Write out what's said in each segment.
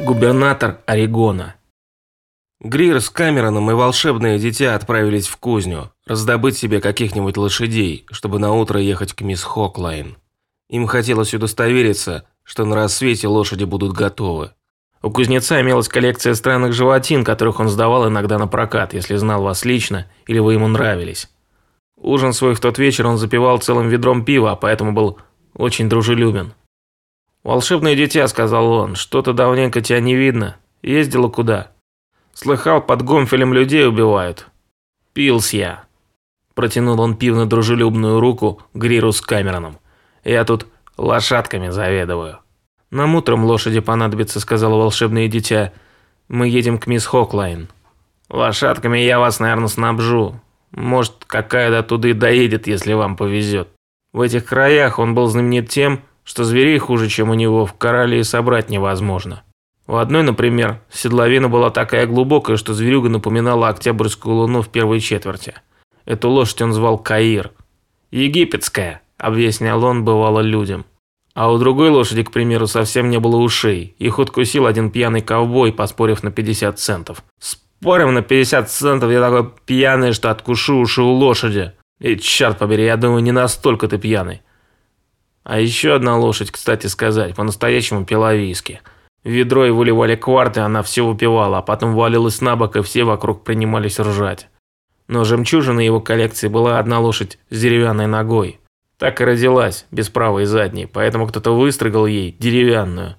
Губернатор Орегона. Грир с Камероном и волшебное дитя отправились в кузню, раздобыть себе каких-нибудь лошадей, чтобы на утро ехать к мисс Хоклайн. Им хотелось удостовериться, что на рассвете лошади будут готовы. У кузнеца имелась коллекция странных животин, которых он сдавал иногда на прокат, если знал вас лично или вы ему нравились. Ужин свой в тот вечер он запивал целым ведром пива, поэтому был очень дружелюбен. «Волшебное дитя», – сказал он, – «что-то давненько тебя не видно. Ездила куда?» «Слыхал, под Гомфелем людей убивают». «Пилс я». Протянул он пивно-дружелюбную руку Гриру с Камероном. «Я тут лошадками заведую». «Нам утром лошади понадобится», – сказала волшебное дитя. «Мы едем к мисс Хоклайн». «Лошадками я вас, наверное, снабжу. Может, какая-то туда и доедет, если вам повезет». В этих краях он был знаменит тем, что зверей хуже, чем у него, в корале собрать невозможно. У одной, например, седловина была такая глубокая, что зверюга напоминала октябрьскую луну в первой четверти. Эту лошадь он звал Каир. «Египетская», – объяснял он, бывало людям. А у другой лошади, к примеру, совсем не было ушей. Их откусил один пьяный ковбой, поспорив на 50 центов. «Спорим на 50 центов, я такой пьяный, что откушу уши у лошади». И черт побери, я думаю, не настолько ты пьяный. А еще одна лошадь, кстати сказать, по-настоящему пила виски. В ведро и выливали кварты, она все выпивала, а потом валилась на бок, и все вокруг принимались ржать. Но жемчужиной его коллекции была одна лошадь с деревянной ногой. Так и родилась, без правой задней, поэтому кто-то выстрогал ей деревянную.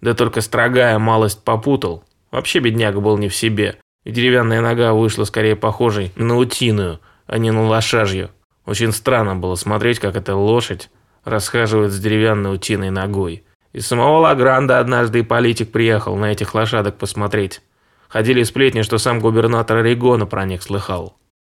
Да только строгая малость попутал. Вообще бедняга был не в себе, и деревянная нога вышла скорее похожей на утиную, а не на лошажью. Очень странно было смотреть, как эта лошадь расхаживает с деревянной утиной ногой. Из самого Лагранда однажды и политик приехал на этих лошадок посмотреть. Ходили сплетни, что сам губернатор Орегона про них слыхал.